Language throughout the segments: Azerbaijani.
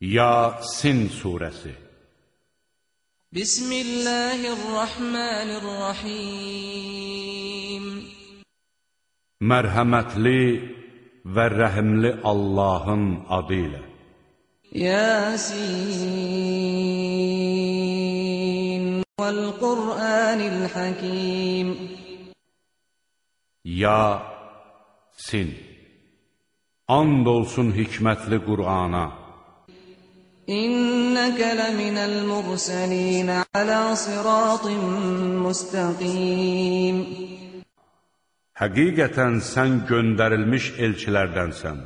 Yasin surəsi Bismillahirrahmanirrahim. Mərhəmətli və rəhimli Allahın adı ilə. Yasin Vəl-Qur'anil Hakim. Yasin And olsun hikmətli Qur'ana İnnəkə ləminəl mürsəlin alə sıratın müstəqim Həqiqətən sən göndərilmiş elçilərdənsən.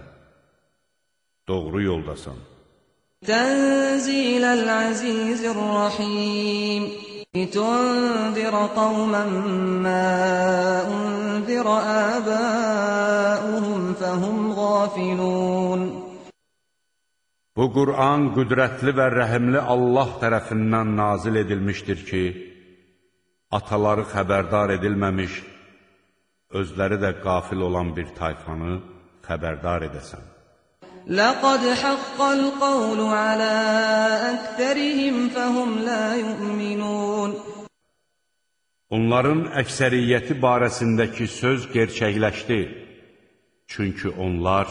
Doğru yoldasan. Tənziləl əzizir-rəhim لتنذر قوما ما أنذر آباؤهم فهم غافلون Bu Qur'an qüdrətli və rəhimli Allah tərəfindən nazil edilmişdir ki, ataları xəbərdar edilməmiş, özləri də qafil olan bir tayfanı xəbərdar edəsən. Laqad haqqal qawlu ala əktərihim fəhum la yu'minun. Onların əksəriyyəti barəsindəki söz gerçəkləşdi, çünki onlar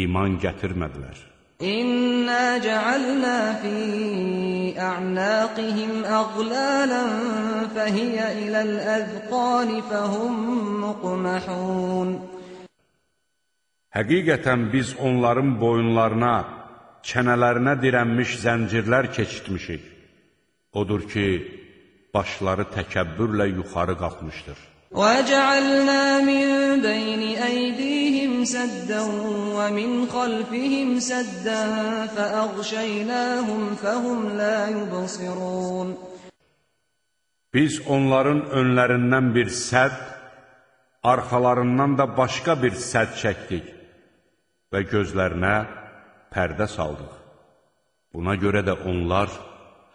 iman gətirmədilər. İnna ca'alna fi a'naqihim aghlalan fahiya ilal azqan fahum muqmahun Həqiqətən biz onların boyunlarına, çənələrinə dirənmiş zəncirlər keçitmişik. Odur ki, başları təkəbbürlə yuxarı qalxmışdır. وَجَعَلْنَا مِنْ بَيْنِ أَيْدِيهِمْ سَدًّا وَمِنْ خَلْفِهِمْ سَدًّا فَأَغْشَيْنَاهُمْ فَهُمْ لَا يُبْصِرُونَ Biz onların önlərindən bir sədd, arxalarından da başqa bir sədd çəkdik və gözlərinə pərdə saldıq. Buna görə də onlar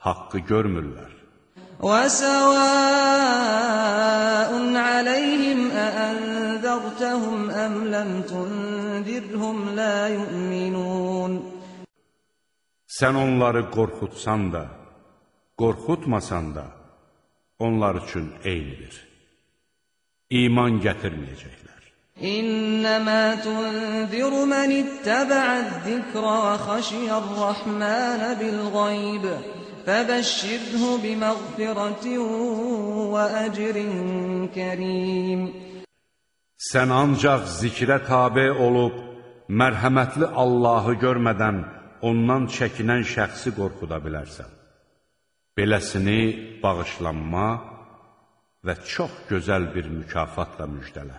haqqı görmürlər. وَسَوَاءٌ عَلَيْهِمْ أَأَنذَرْتَهُمْ أَمْ لَمْ تُنذِرْهُمْ لَا يُؤْمِنُونَ Sən onları qorxutsan da, qorxutmasan da, onlar üçün eynidir. İman gətirməyəcəklər. إنما تنذر من اتبع الذكر وخشي الرحمن بالغيب فبشره بمغفرة وأجر كريم Sən ancaq zikrə tabe olub, mərhəmətli Allahı görmədən ondan çəkinən şəxsi qorxuda bilərsən. Beləsini bağışlanma və çox gözəl bir mükafatla müjdələ.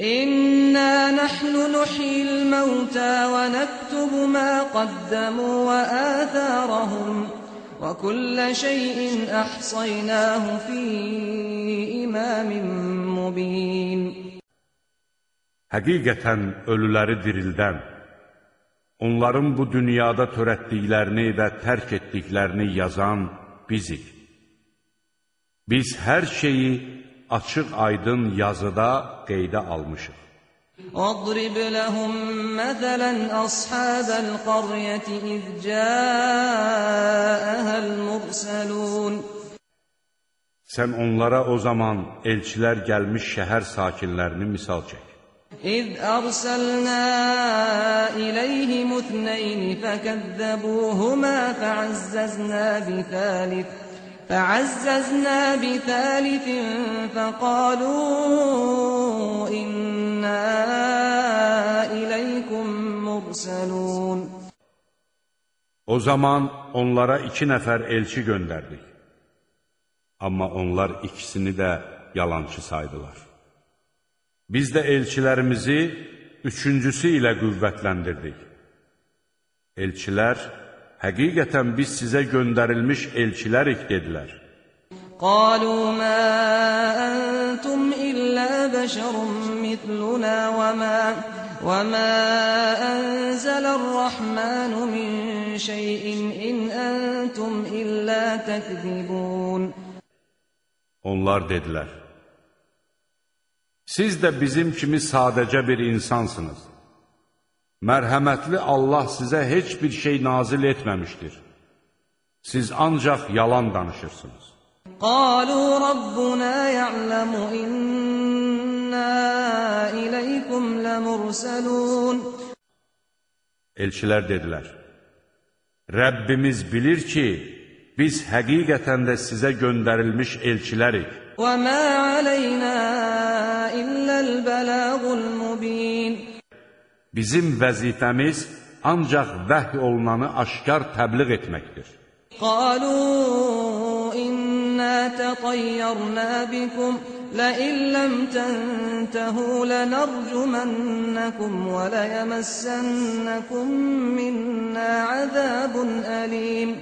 إنا نحن نحيي الموتى ونكتب ما قدموا وآثارهم وكل شيء أحصيناه في إمام مبين Həqiqətən ölüləri dirildən, onların bu dünyada törətdiklərini və tərk etdiklərini yazan bizik. Biz hər şeyi açıq aydın yazıda qeydə almışıq. واضرب لهم مثلا أصحاب القرية إذ جاءها المرسلون Sən onlara o zaman elçilər gəlmiş şəhər sakinlərini misal çək. إذ أرسلنا إليهم اثنين فكذبوهما فعززنا بثالث فعززنا بثالث فقالوا إنا إليكم مرسلون O zaman onlara iki nəfər elçi göndərdik. Amma onlar ikisini də yalançı saydılar. Biz də elçilərimizi üçüncüsü ilə qüvvətləndirdik. Elçilər, Həqiqətən biz sizə göndərilmiş elçilərik, dedilər. Qalu ma antum illə bəşərun mitluna və ma və ma anzələr-rəhmanu min şeyin in antum illə təkzibun. Onlar dedilər, Siz də bizim kimi sadəcə bir insansınız mərhəmətli Allah sizə heç bir şey nazil etməmişdir. Siz ancaq yalan danışırsınız. Qalu Rabbuna ya'lamu inna ilaykum lamursalun Elçilər dedilər: Rəbbimiz bilir ki, biz həqiqətən də sizə göndərilmiş elçilərik. Və ma alayna illa'l-balagul mubin Bizim vəzifəmiz ancaq vəhy olunanı aşkar təbliğ etməkdir. قالوا إنا تطيرنا بكم لئن لم تنتهوا لنرجمنكم وليمسنكم منا عذاب أليم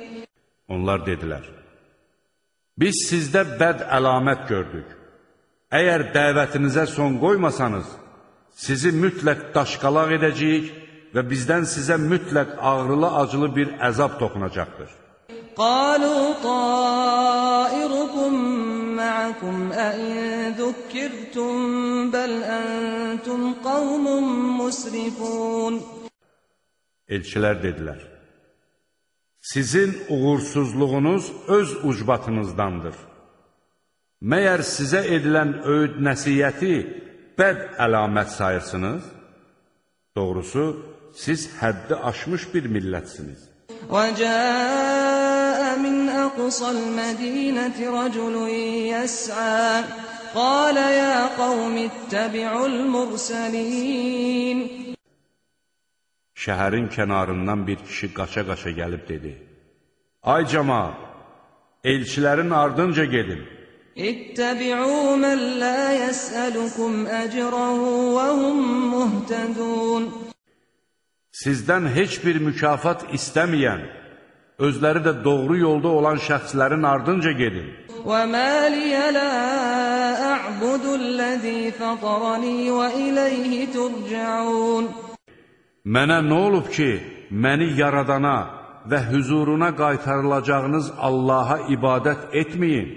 Onlar dedilər, biz sizdə bəd əlamət gördük. Əgər dəvətinizə son qoymasanız, sizi mütləq daşqalaq edəcəyik və bizdən sizə mütləq ağrılı-acılı bir əzab toxunacaqdır. Qalu tairukum ma'akum ən zükkirtum bəl əntum qavmun musrifun. Elçilər dedilər, sizin uğursuzluğunuz öz ucbatınızdandır. Məyər sizə edilən öyüd nəsiyyəti bəd əlamət sayırsınız? Doğrusu, siz həddi aşmış bir millətsiniz. وجاء من أقصى المدينة رجل يسعى قال يا قوم اتبعوا المرسلين Şəhərin kənarından bir kişi qaça-qaça gəlib dedi, Ay cəmaat, elçilərin ardınca gedin. اتبعوا من لا يسألكم أجرا وهم مهتدون Sizdən heç bir mükafat istəməyən, özləri də doğru yolda olan şəxslərin ardınca gedin. وما لي لا أعبد الذي فطرني وإليه ترجعون Mənə nə olub ki, məni yaradana və hüzuruna qaytarılacağınız Allaha ibadət etməyin.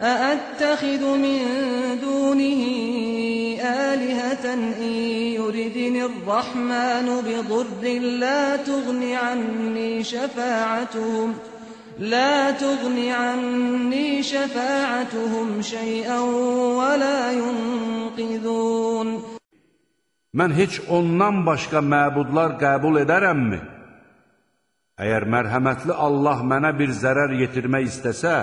أأتخذ من دونه آلهة إن يردني الرحمن بضر لا تغن عني شفاعتهم لا تغن عني شفاعتهم شيئا ولا ينقذون Mən heç ondan başqa məbudlar qəbul edərəmmi? Əgər mərhəmətli Allah mənə bir zərər yetirmək istəsə,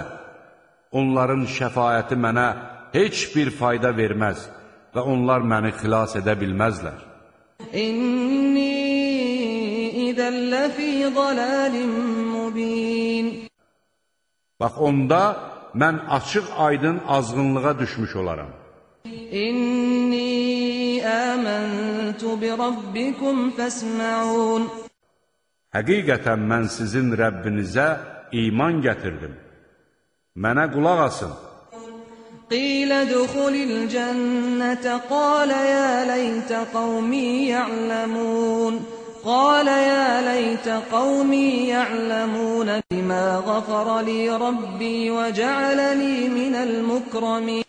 onların şəfayəti mənə heç bir fayda verməz və onlar məni xilas edə bilməzlər. İnni izəllə fi zalalim mubin Bax, onda mən açıq aydın azğınlığa düşmüş olaram. İnni əməntu bi rabbikum fəsməun Həqiqətən mən sizin Rəbbinizə iman gətirdim Mənə qulaq asın. قيل ادخل الجنة قال يا ليت قومي يعلمون قال يا ليت قومي يعلمون بما غفر لي ربي وجعلني من المكرمين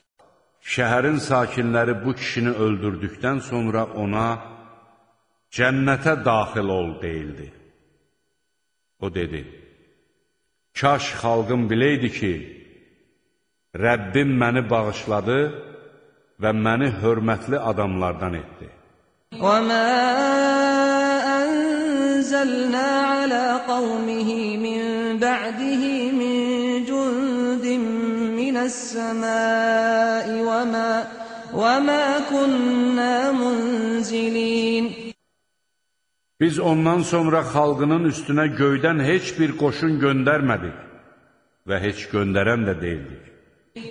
Şəhərin sakinləri bu kişini öldürdükdən sonra ona cənnətə daxil ol deyildi. O dedi, Kaş xalqım biləydi ki, Rəbbim məni bağışladı və məni hörmətli adamlardan etdi. وما أنزلنا على قومه من بعده من جند من السماء وما وما كنا منزلين Biz ondan sonra xalqının üstünə göydən heç bir qoşun göndərmədik və heç göndərən də deyildik.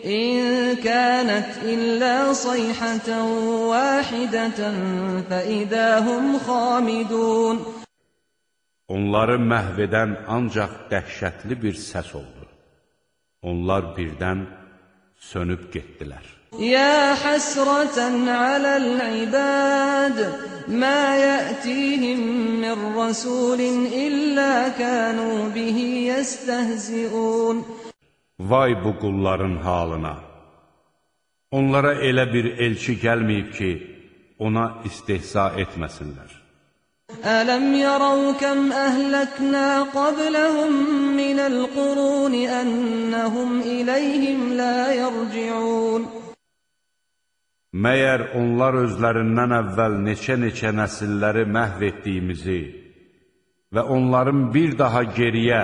إن كانت إلا صيحة واحدة فإذا هم خامدون Onları məhv edən ancaq dəhşətli bir səs oldu. Onlar birdən sönüb getdilər. يا حسرة على العباد ما يأتيهم من رسول إلا كانوا به يستهزئون Vay bu qulların halına! Onlara elə bir elçi gəlməyib ki, ona istihza etməsinlər. Ələm yarav kəm əhləknə qabləhum minəl quruni ənəhum iləyhim lə yərciun. Məyər onlar özlərindən əvvəl neçə-neçə nəsilləri məhv etdiyimizi və onların bir daha geriyə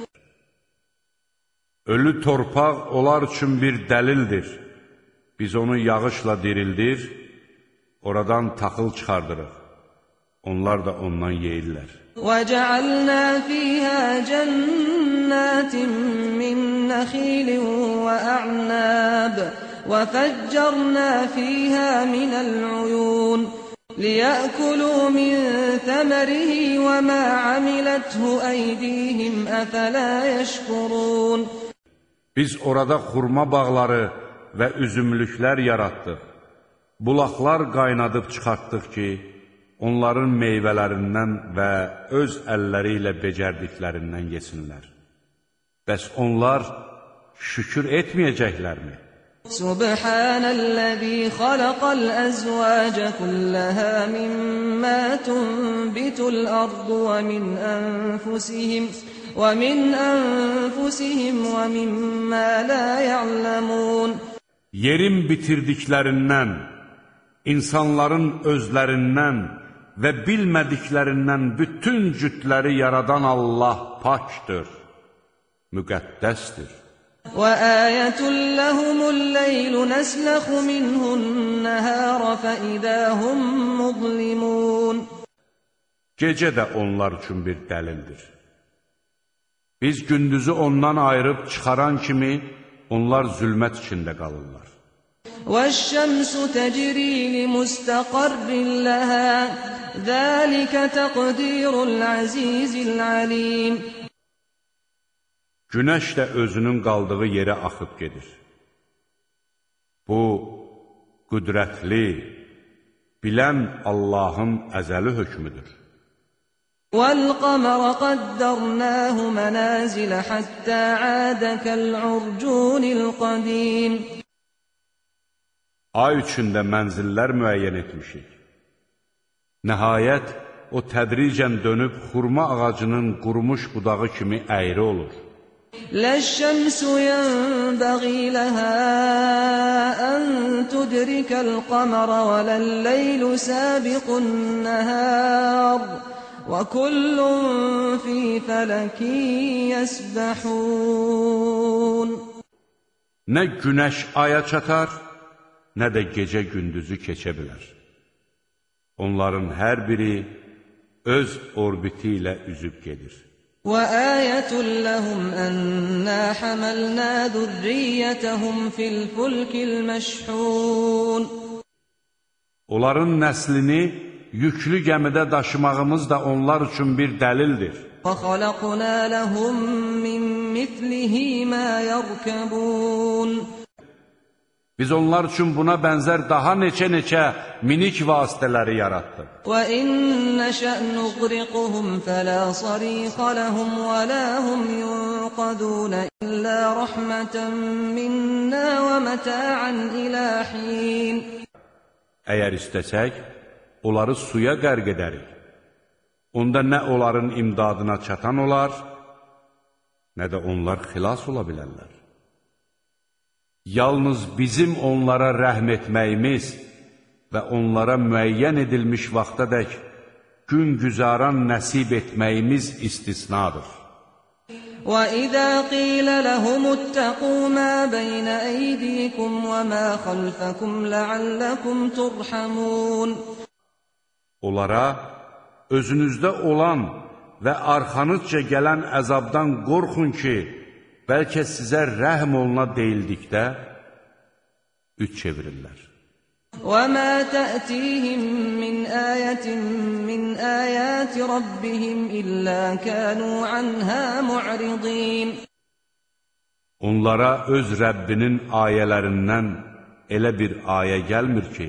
Ölü torpaq onlar üçün bir dəlildir. Biz onu yağışla dirildir, oradan taxıl çıxardırıq. Onlar da ondan yeyirlər. وَجَعَلْنَا فِيهَا جَنَّاتٍ مِّن نَّخِيلٍ وَأَعْنَابٍ وَفَجَّرْنَا فِيهَا مِنَ الْعُيُونِ لِيَأْكُلُوا مِن ثَمَرِهِ وَمَا عَمِلَتْهُ أَيْدِيهِمْ أَفَلَا يَشْكُرُونَ Biz orada xurma bağları və üzümlüklər yaratdıq. Bulaqlar qaynadıb çıxartdıq ki, onların meyvələrindən və öz əlləri ilə becərdiklərindən yesinlər. Bəs onlar şükür etməyəcəklərmi? Subhanəl-ləzi xaləqəl əzvəcə kulləhə mimmə tunbitul ardu və min ənfusihim. ومن أنفسهم ومما لا يعلمون Yerin bitirdiklərindən, insanların özlərindən və bilmədiklərindən bütün cütləri yaradan Allah pakdır, müqəddəsdir. وآية لهم الليل نسلخ منه النهار فإذا هم مظلمون Gecə də onlar üçün bir dəlildir. Biz gündüzü ondan ayırıb çıxaran kimi onlar zülmət içində qalırlar. والشمس تجري لمستقر لها ذلك تقدير العزيز العليم Günəş də özünün qaldığı yerə axıb gedir. Bu, qüdrətli, bilən Allahın əzəli hökmüdür. والقمر قدرناه منازل حتى عاد كالعرجون القديم Ay üçündə mənzillər müəyyən etmişik. Nəhayət, o tədricən dönüb xurma ağacının qurumuş budağı kimi əyri olur. لا الشمس ينبغي لها أن تدرك القمر ولا الليل سابق النهار وكل في فلك يسبحون Nə günəş aya çatar, nə də gecə gündüzü keçə bilər. Onların hər biri öz orbiti ilə üzüb gedir. وآية لهم أنا حملنا ذريتهم في الفلك المشحون Onların nəslini yüklü gəmidə daşımağımız da onlar üçün bir dəlildir. وخلقنا لهم من مثله ما يركبون Biz onlar üçün buna bənzər daha neçə-neçə minik vasitələri yaratdıq. وإن نشأ نغرقهم فلا صريخ لهم ولا هم ينقذون إلا رحمة منا ومتاعا إلى حين Əgər istəsək, onları suya qərq edərik. Onda nə onların imdadına çatan olar, nə də onlar xilas ola bilərlər. Yalnız bizim onlara rəhm etməyimiz və onlara müəyyən edilmiş vaxtadək gün güzaran nəsib etməyimiz istisnadır. وإذا قيل لهم اتقوا ما بين أيديكم وما خلفكم لعلكم ترحمون Onlara özünüzdə olan və arxanızca gələn əzabdan qorxun ki, bəlkə sizə rəhm oluna deyildikdə üç çevirirlər. وما تأتيهم من آية من آيات ربهم إلا كانوا عنها معرضين Onlara öz Rəbbinin ayələrindən elə bir ayə gəlmir ki,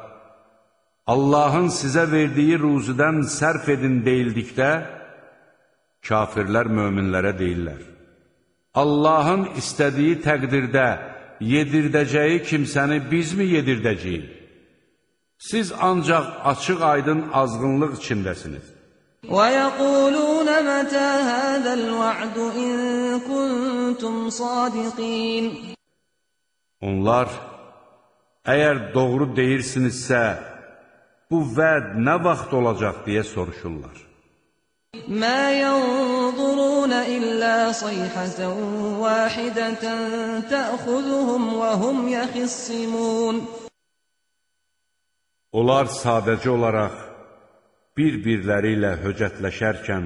Allahın sizə verdiyi ruzidən sərf edin deyildikdə, kafirlər möminlərə deyirlər. Allahın istədiyi təqdirdə yedirdəcəyi kimsəni bizmi yedirdəcəyik? Siz ancaq açıq aydın azğınlıq içindəsiniz. ويقولون متى هذا الوعد إن كنتم صادقين Onlar, əgər doğru deyirsinizsə, bu vəd nə vaxt olacaq deyə soruşurlar. Mə yanzurun illə sayhatan vahidatan ta'khuzuhum və hum yaxissimun Onlar sadəcə olaraq bir-birləri ilə höcətləşərkən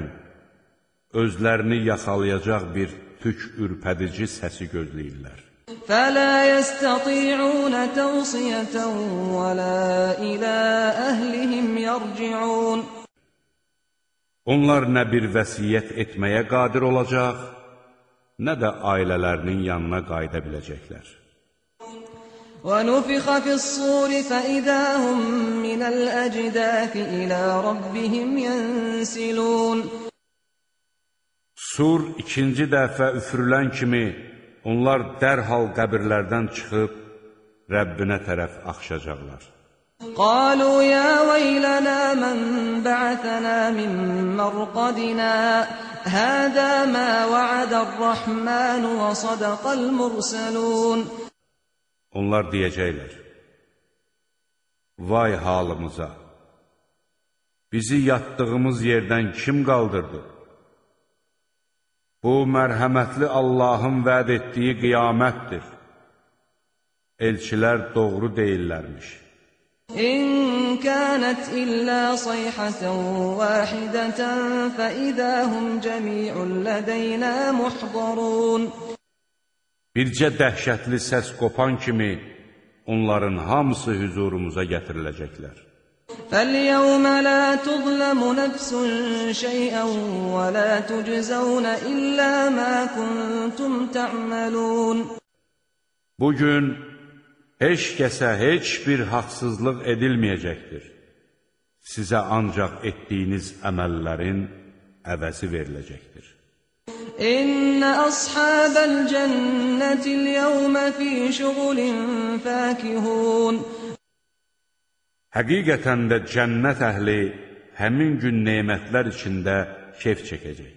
özlərini yaxalayacaq bir tük ürpədici səsi gözləyirlər. فلا يستطيعون توصية ولا إلى أهلهم يرجعون Onlar nə bir vəsiyyət etməyə qadir olacaq, nə də ailələrinin yanına qayıda biləcəklər. ونفخ في الصور فإذا هم من الأجداث إلى ربهم ينسلون Sur ikinci dəfə üfürülən kimi Onlar dərhal qəbirlərdən çıxıb Rəbbinə tərəf axışacaqlar. Qalu ya veylana man ba'athana min marqadina hada ma va'ada ar-rahman wa sadaqal mursalun Onlar deyəcəklər Vay halımıza Bizi yatdığımız yerdən kim qaldırdı? Bu, mərhəmətli Allahın vəd etdiyi qiyamətdir. Elçilər doğru deyirlərmiş. İn kənət illə sayhətən vahidətən fə idəhum cəmi'un lədəynə muhdarun. Bircə dəhşətli səs qopan kimi onların hamısı hüzurumuza gətiriləcəklər. فاليوم لا تظلم نفس شيئا ولا تجزون إلا ما كنتم تعملون Bugün heç kəsə heç bir haqsızlıq edilməyəcəkdir. Sizə ancaq etdiyiniz əməllərin əvəzi veriləcəkdir. إن أصحاب الجنة اليوم في شغل فاكهون Həqiqətən də cənnət əhli həmin gün nemətlər içində kef çəkəcək.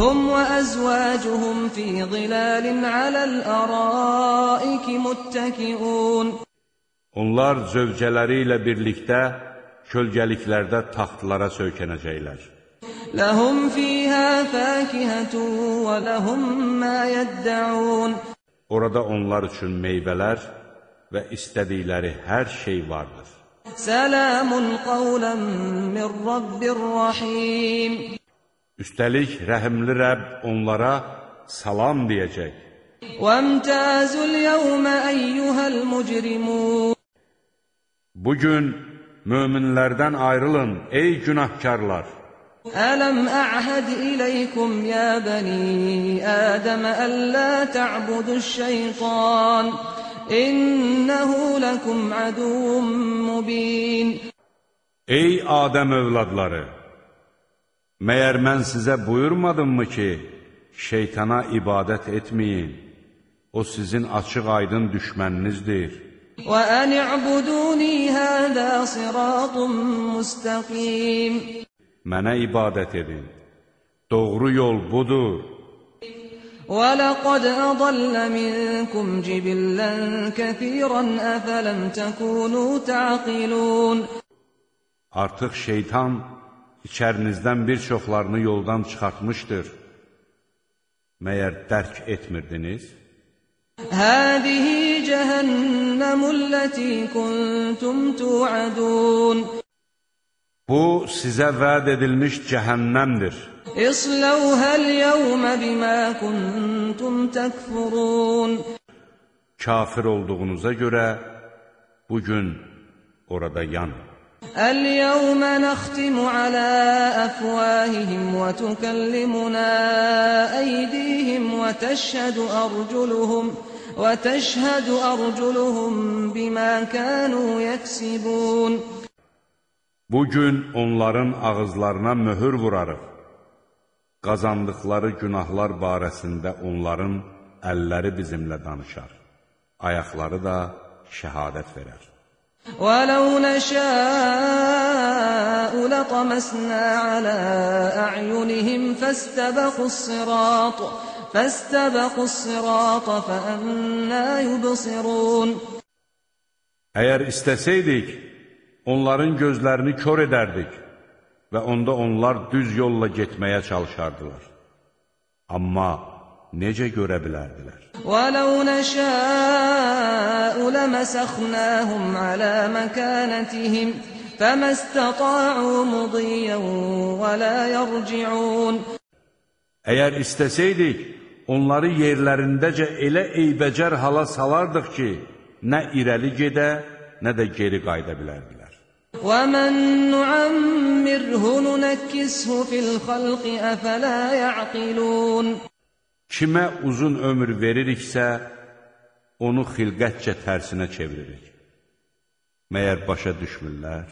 Hum və əzvacuhum fi zilalin aləl-əraiki muttəkiun. Onlar zövcələri ilə birlikdə kölgəliklərdə taxtlara söykənəcəklər. Ləhum fiyhə fəkihətun və ləhum mə yəddəun. Orada onlar üçün meyvələr və istədikləri hər şey vardır. Selamun qawlan min Rabbir rahim. Üstəlik rəhimli Rəbb onlara salam deyəcək. Vəmtazul yevmə eyyuhal mujrimun. Bu gün möminlərdən ayrılın ey günahkarlar. Ələm əhəd iləykum ya bani Adəm əllə tə'buduş şeytan. İnnehu lekum aduvun mubin. Ey Adəm övladları! Məyər mən sizə buyurmadımmı ki, şeytana ibadət etməyin, o sizin açıq-aydın düşməninizdir. وأن اعبدوني هذا صراط مستقيم Mənə ibadət edin. Doğru yol budur. وَلَقَدْ أَضَلَّ مِنكُمْ جِبِلًّا كَثِيرًا أَفَلَمْ تَكُونُوا تَعْقِلُونَ Artıq şeytan içərinizdən bir çoxlarını yoldan çıxartmışdır. Məyər dərk etmirdiniz? Hədihi cəhənnəmülləti kuntum tuadun. Bu, sizə vəd edilmiş cəhənnəmdir. İslauhəl yəvmə bimə kuntum təkfurun. Kafir olduğunuza görə, bugün orada yanın. الْيَوْمَ نَخْتِمُ عَلَىٰ أَفْوَاهِهِمْ وَتُكَلِّمُنَا أَيْدِيهِمْ وَتَشْهَدُ أَرْجُلُهُمْ وَتَشْهَدُ أَرْجُلُهُم بِمَا كَانُوا يَكْسِبُونَ Bugün onların ağızlarına möhür vurarıq. Qazandıqları günahlar barəsində onların əlləri bizimlə danışar. Ayaqları da şəhadət verər. وَلَوْ نَشَاءُ لَطَمَسْنَا عَلَىٰ أَعْيُنِهِمْ فَاسْتَبَقُوا الصِّرَاطَ فَاسْتَبَقُوا الصِّرَاطَ فَأَنَّىٰ يُبْصِرُونَ Əgər istəsəydik, onların gözlərini kör edərdik və onda onlar düz yolla getməyə çalışardılar. Amma necə görə bilərdilər? وَلَوْ نَشَاءُ لَمَسَخْنَاهُمْ عَلَىٰ مَكَانَتِهِمْ فَمَا اسْتَطَاعُوا مُضِيًّا وَلَا يَرْجِعُونَ Əgər istəsəydik, onları yerlərindəcə elə eybəcər hala salardıq ki, nə irəli gedə, nə də geri qayıda bilərdilər. وَمَن نُّعَمِّرْهُ نُنَكِّسْهُ فِي الْخَلْقِ أَفَلَا يَعْقِلُونَ Kimə uzun ömür veririksə, onu xilqətcə tərsinə çeviririk. Məyər başa düşmürlər?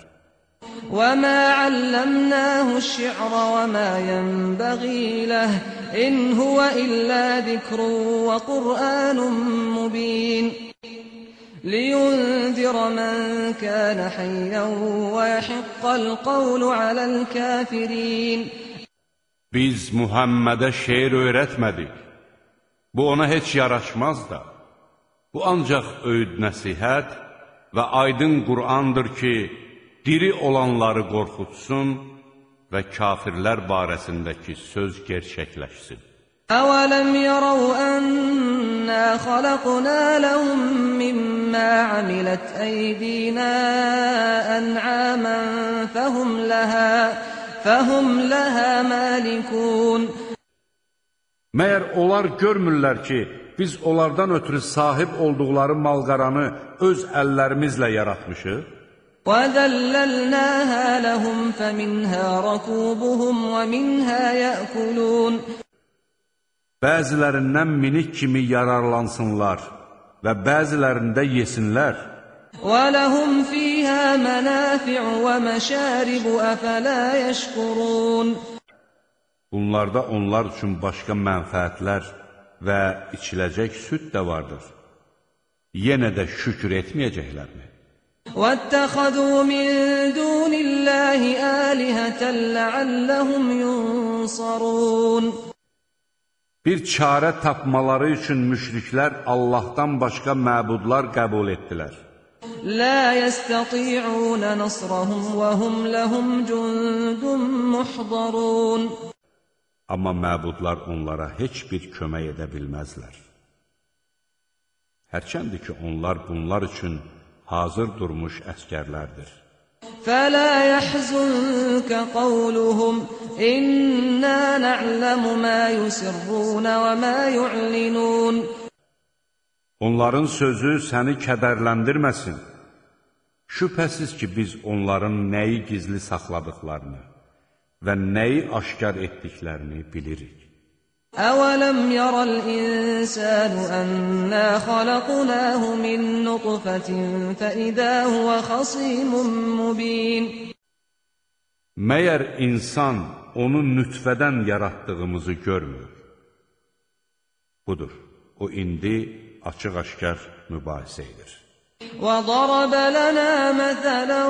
وَمَا عَلَّمْنَاهُ الشِّعْرَ وَمَا يَنبَغِي لَهُ ۚ إِنْ هُوَ إِلَّا ذِكْرٌ وَقُرْآنٌ مُّبِينٌ لِيُنذِرَ مَن كَانَ حَيًّا وَيَحِقَّ الْقَوْلُ عَلَى الْكَافِرِينَ Biz Muhammədə şeir öyrətmədik. Bu ona heç yaraşmaz da. Bu ancaq öyüd nəsihət və aydın Qur'andır ki, diri olanları qorxutsun və kafirlər barəsindəki söz gerçəkləşsin. أَوَلَمْ يَرَوْا أَنَّا خَلَقْنَا لَهُم مِّمَّا عَمِلَتْ أَيْدِينَا أَنْعَامًا فَهُمْ لَهَا فَهُمْ لَهَا مَالِكُونَ Məyər onlar görmürlər ki, biz onlardan ötürü sahib olduqları malqaranı öz əllərimizlə yaratmışıq? وَذَلَّلْنَاهَا لَهُمْ فَمِنْهَا رَكُوبُهُمْ وَمِنْهَا يَأْكُلُونَ Bəzilərindən minik kimi yararlansınlar və bəzilərində yesinlər. وَلَهُمْ فِيهَا مَنَافِعُ وَمَشَارِبُ أَفَلَا يَشْكُرُونَ Bunlarda onlar üçün başqa mənfəətlər və içiləcək süd də vardır. Yenə də şükür etməyəcəklərmi? وَاتَّخَذُوا مِن دُونِ اللَّهِ آلِهَةً لَعَلَّهُمْ يُنصَرُونَ Bir çarə tapmaları üçün müşriklər Allahdan başqa məbudlar qəbul etdilər. لا يستطيعون نصرهم وهم لهم جند محضرون Amma məbudlar onlara heç bir kömək edə bilməzlər. Hərçəndir ki, onlar bunlar üçün hazır durmuş əskərlərdir. فَلَا يَحْزُنكَ قَوْلُهُمْ إِنَّا نَعْلَمُ مَا يُسِرُّونَ وَمَا يُعْلِنُونَ Onların sözü səni kədərləndirməsin. Şübhəsiz ki, biz onların nəyi gizli saxladıqlarını və nəyi aşkar etdiklərini bilirik. أَوَلَمْ يَرَ الْإِنسَانُ أَنَّا خَلَقْنَاهُ مِن نُّطْفَةٍ فَإِذَا هُوَ خَصِيمٌ مُّبِينٌ Məyər insan onu nütfədən yaratdığımızı görmür? Budur, o indi açıq-aşkar mübahisə edir. وَضَرَبَ لَنَا مَثَلًا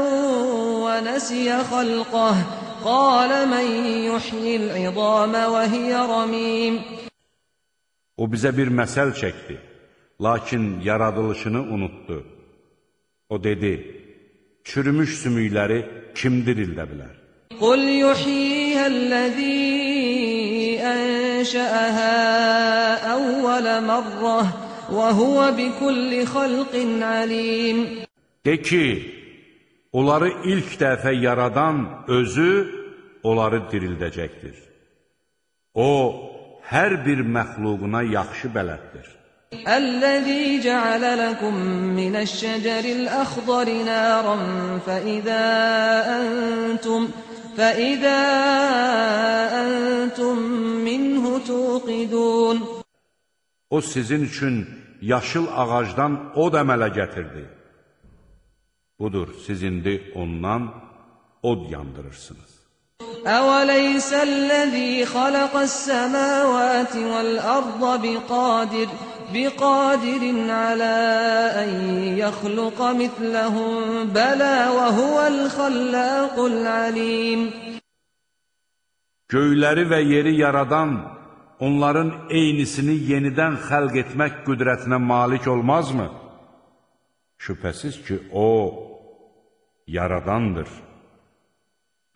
وَنَسِيَ خَلْقَهُ قَالَ مَن يُحْيِي الْعِظَامَ وَهِيَ رَمِيمٌ O bizə bir məsəl çəkdi, lakin yaradılışını unutdu. O dedi, çürümüş sümükləri kim dirildə bilər? قل يحييها الذي أنشأها أول مرة وهو بكل خلق عليم De ki, onları ilk dəfə yaradan özü onları dirildəcəkdir. O, hər bir məxluquna yaxşı bələddir. الذي جعل لكم من الشجر الأخضر نارا فإذا أنتم فإذا أنتم منه توقدون O sizin üçün yaşıl ağacdan od əmələ gətirdi. Budur, siz indi ondan od yandırırsınız. أوليس الذي خلق السماوات والأرض بقادر بقادر على أن يخلق مثلهم بلى وهو الخلاق العليم Göyləri və yeri yaradan, onların eynisini yenidən xəlq etmək qüdrətinə malik olmazmı? Şübhəsiz ki, O, yaradandır,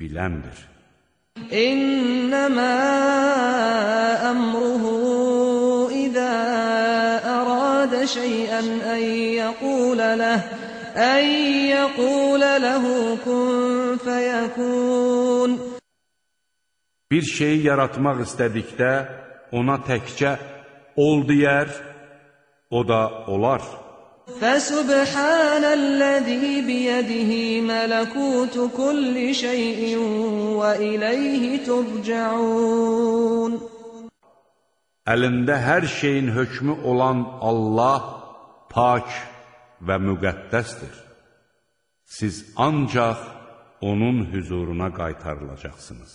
biləndir. İnnəmə əmruhu izə əradə şeyən ən yəqulələh, ən yəqulə ləhu kun fəyəkun. Bir şeyi yaratmaq istədikdə ona təkcə ol deyər, o da olar. فسبحان الذي بيده ملكوت كل شيء وإليه ترجعون Əlində hər şeyin hökmü olan Allah pak və müqəddəsdir. Siz ancaq onun hüzuruna qaytarılacaqsınız.